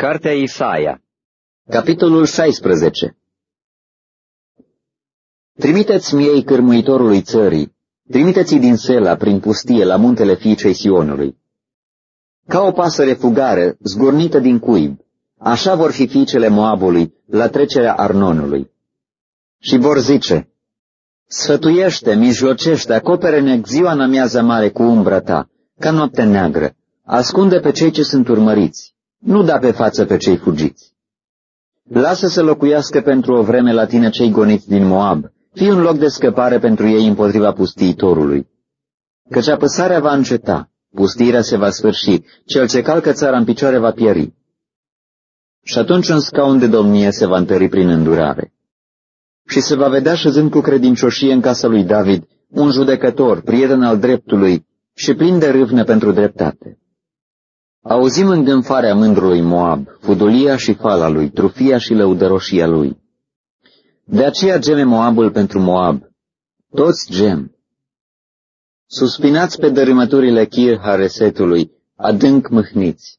Cartea Isaia Capitolul 16 Trimiteți miei cârmuitorului țării, trimiteți-i din Sela prin pustie la muntele fiicei Sionului. Ca o pasăre fugare, zgurnită din cuib, așa vor fi fiicele Moabului la trecerea Arnonului. Și vor zice, Sfătuiește, mijlocește, acopere-ne ziua în mare cu umbra ta, ca noapte neagră, ascunde pe cei ce sunt urmăriți, nu da pe față pe cei fugiți. Lasă să locuiască pentru o vreme la tine cei goniți din Moab, fii un loc de scăpare pentru ei împotriva pustiitorului. Căci apăsarea va înceta, pustirea se va sfârși, cel ce calcă țara în picioare va pieri. Și atunci un scaun de domnie se va întări prin îndurare. Și se va vedea șezând cu credincioșie în casa lui David un judecător, prieten al dreptului și plin de râvnă pentru dreptate. Auzim îngânfarea mândrului Moab, fudulia și fala lui, trufia și lăudăroșia lui. De aceea geme Moabul pentru Moab. Toți gem. Suspinați pe dărâmăturile Chir Haresetului, adânc mâhniți.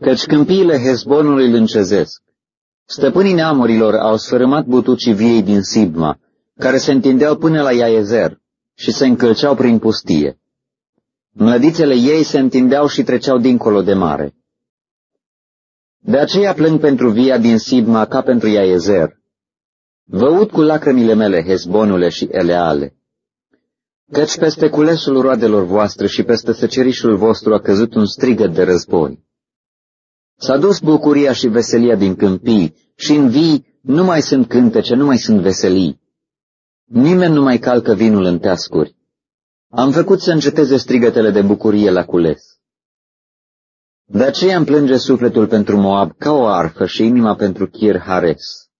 Căci câmpiile Hezbonului îl încezesc. Stăpânii neamurilor au sfărâmat butucii viei din Sibma, care se întindeau până la Iaezer și se încălceau prin pustie. Mlădițele ei se întindeau și treceau dincolo de mare. De aceea plâng pentru via din Sibma ca pentru Iaezer. Vă ud cu lacrămile mele, Hezbonule și Eleale. Căci peste culesul roadelor voastre și peste săcerișul vostru a căzut un strigăt de război. S-a dus bucuria și veselia din câmpii și în vii nu mai sunt cântece, nu mai sunt veselii. Nimeni nu mai calcă vinul în teascuri. Am făcut să înceteze strigătele de bucurie la cules. De aceea îmi plânge sufletul pentru Moab ca o arfă și inima pentru Kir Hares.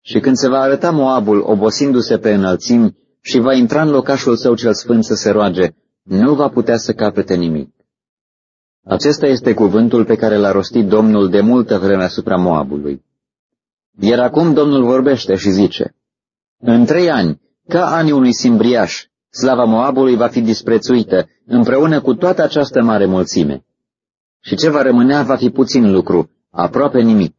Și când se va arăta Moabul obosindu-se pe înălțimi și va intra în locașul său cel sfânt să se roage, nu va putea să capete nimic. Acesta este cuvântul pe care l-a rostit Domnul de multă vreme asupra Moabului. Iar acum Domnul vorbește și zice, În trei ani, ca anii unui simbriaș, slava Moabului va fi disprețuită, împreună cu toată această mare mulțime. Și ce va rămânea va fi puțin lucru, aproape nimic.